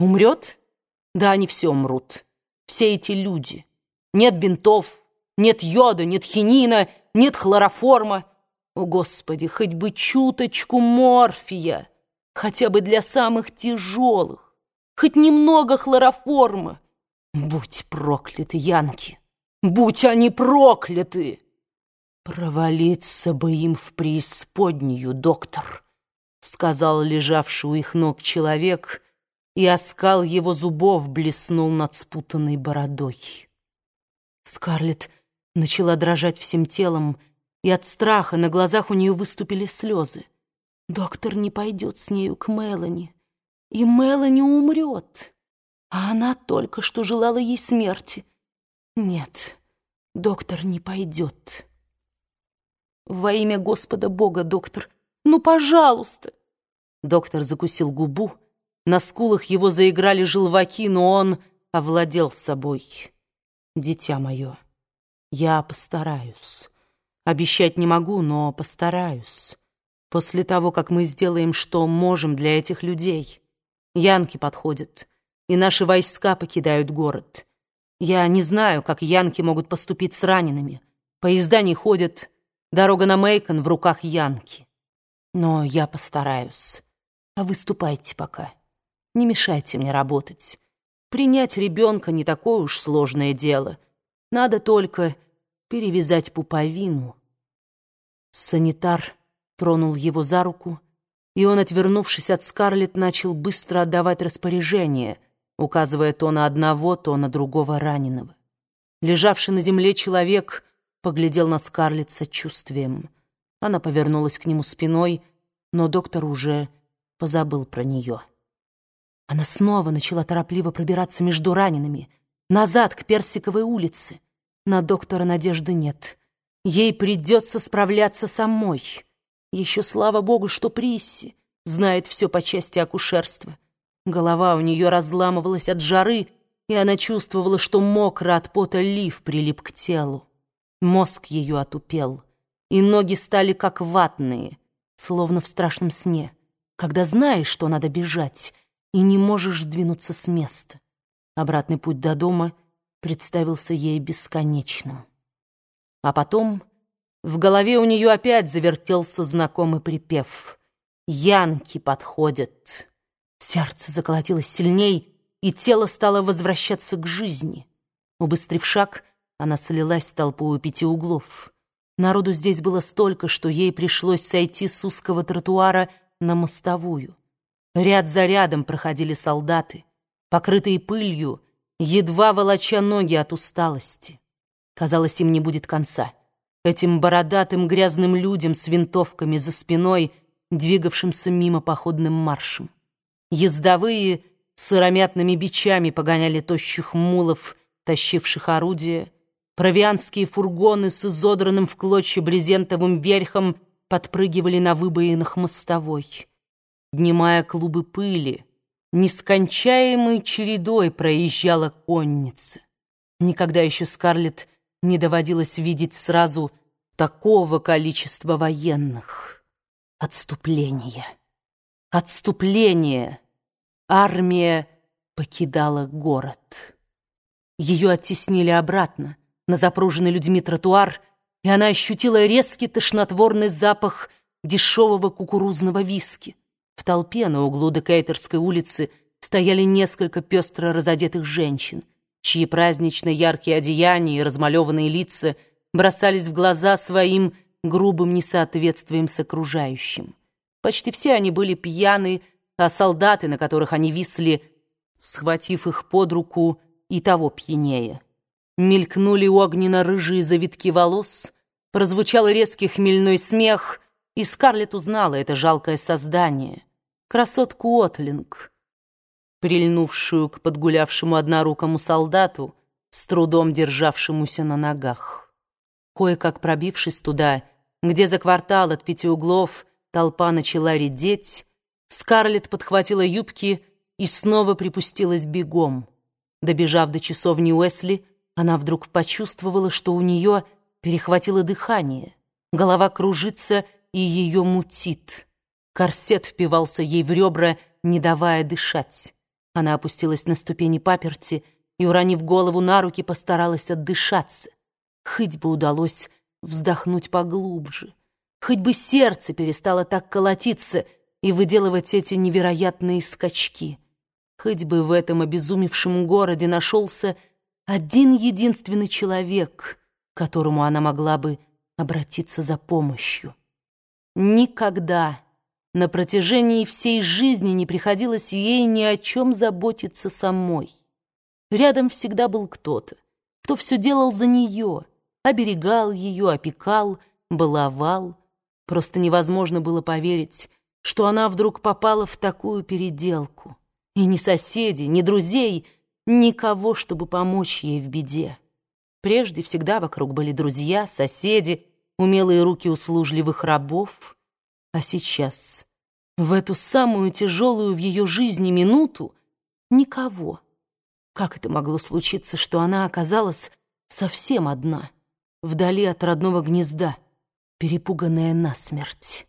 Умрет? Да они все умрут. Все эти люди. Нет бинтов, нет йода, нет хинина, нет хлороформа. О, Господи, хоть бы чуточку морфия, хотя бы для самых тяжелых, хоть немного хлороформа. Будь прокляты, Янки, будь они прокляты! Провалиться бы им в преисподнюю, доктор, сказал лежавший у их ног человек, и оскал его зубов блеснул над спутанной бородой. Скарлетт начала дрожать всем телом, и от страха на глазах у нее выступили слезы. Доктор не пойдет с нею к Мелани, и Мелани умрет, а она только что желала ей смерти. Нет, доктор не пойдет. Во имя Господа Бога, доктор, ну, пожалуйста. Доктор закусил губу, на скулах его заиграли желваки, но он овладел собой. «Дитя мое, я постараюсь. Обещать не могу, но постараюсь. После того, как мы сделаем, что можем для этих людей. Янки подходят, и наши войска покидают город. Я не знаю, как янки могут поступить с ранеными. Поезда не ходят, дорога на Мейкон в руках янки. Но я постараюсь. А выступайте пока». Не мешайте мне работать. Принять ребенка не такое уж сложное дело. Надо только перевязать пуповину. Санитар тронул его за руку, и он, отвернувшись от Скарлетт, начал быстро отдавать распоряжение, указывая то на одного, то на другого раненого. Лежавший на земле человек поглядел на Скарлетт сочувствием. Она повернулась к нему спиной, но доктор уже позабыл про нее. Она снова начала торопливо пробираться между ранеными, назад к Персиковой улице. На доктора надежды нет. Ей придется справляться самой. Еще слава богу, что Присси знает все по части акушерства. Голова у нее разламывалась от жары, и она чувствовала, что мокро от пота лиф прилип к телу. Мозг ее отупел, и ноги стали как ватные, словно в страшном сне, когда знаешь, что надо бежать, и не можешь сдвинуться с места. Обратный путь до дома представился ей бесконечным. А потом в голове у нее опять завертелся знакомый припев. «Янки подходят». Сердце заколотилось сильней, и тело стало возвращаться к жизни. Убыстрив шаг, она слилась с толпой у пяти углов. Народу здесь было столько, что ей пришлось сойти с узкого тротуара на мостовую. Ряд за рядом проходили солдаты, покрытые пылью, едва волоча ноги от усталости. Казалось, им не будет конца. Этим бородатым грязным людям с винтовками за спиной, двигавшимся мимо походным маршем. Ездовые сыромятными бичами погоняли тощих мулов, тащивших орудия. Провианские фургоны с изодранным в клочья брезентовым верхом подпрыгивали на выбоинах мостовой поднимая клубы пыли, нескончаемой чередой проезжала конница. Никогда еще Скарлетт не доводилось видеть сразу такого количества военных. Отступление. Отступление. Армия покидала город. Ее оттеснили обратно на запруженный людьми тротуар, и она ощутила резкий тошнотворный запах дешевого кукурузного виски. В толпе на углу Декейтерской улицы стояли несколько пестро разодетых женщин, чьи празднично яркие одеяния и размалеванные лица бросались в глаза своим грубым несоответствием с окружающим. Почти все они были пьяны, а солдаты, на которых они висли, схватив их под руку, и того пьянее. Мелькнули огненно-рыжие завитки волос, прозвучал резкий хмельной смех, и Скарлетт узнала это жалкое создание — красотку Отлинг, прильнувшую к подгулявшему однорукому солдату, с трудом державшемуся на ногах. Кое-как пробившись туда, где за квартал от пяти углов толпа начала редеть, Скарлетт подхватила юбки и снова припустилась бегом. Добежав до часовни Уэсли, она вдруг почувствовала, что у нее перехватило дыхание, голова кружится и ее мутит. Корсет впивался ей в ребра, не давая дышать. Она опустилась на ступени паперти и, уронив голову на руки, постаралась отдышаться. Хоть бы удалось вздохнуть поглубже, хоть бы сердце перестало так колотиться и выделывать эти невероятные скачки. Хоть бы в этом обезумевшем городе нашелся один единственный человек, к которому она могла бы обратиться за помощью. Никогда на протяжении всей жизни не приходилось ей ни о чем заботиться самой. Рядом всегда был кто-то, кто все делал за нее, оберегал ее, опекал, баловал. Просто невозможно было поверить, что она вдруг попала в такую переделку. И ни соседей, ни друзей, никого, чтобы помочь ей в беде. Прежде всегда вокруг были друзья, соседи, умелые руки услужливых рабов — а сейчас, в эту самую тяжелую в ее жизни минуту, никого. Как это могло случиться, что она оказалась совсем одна, вдали от родного гнезда, перепуганная насмерть?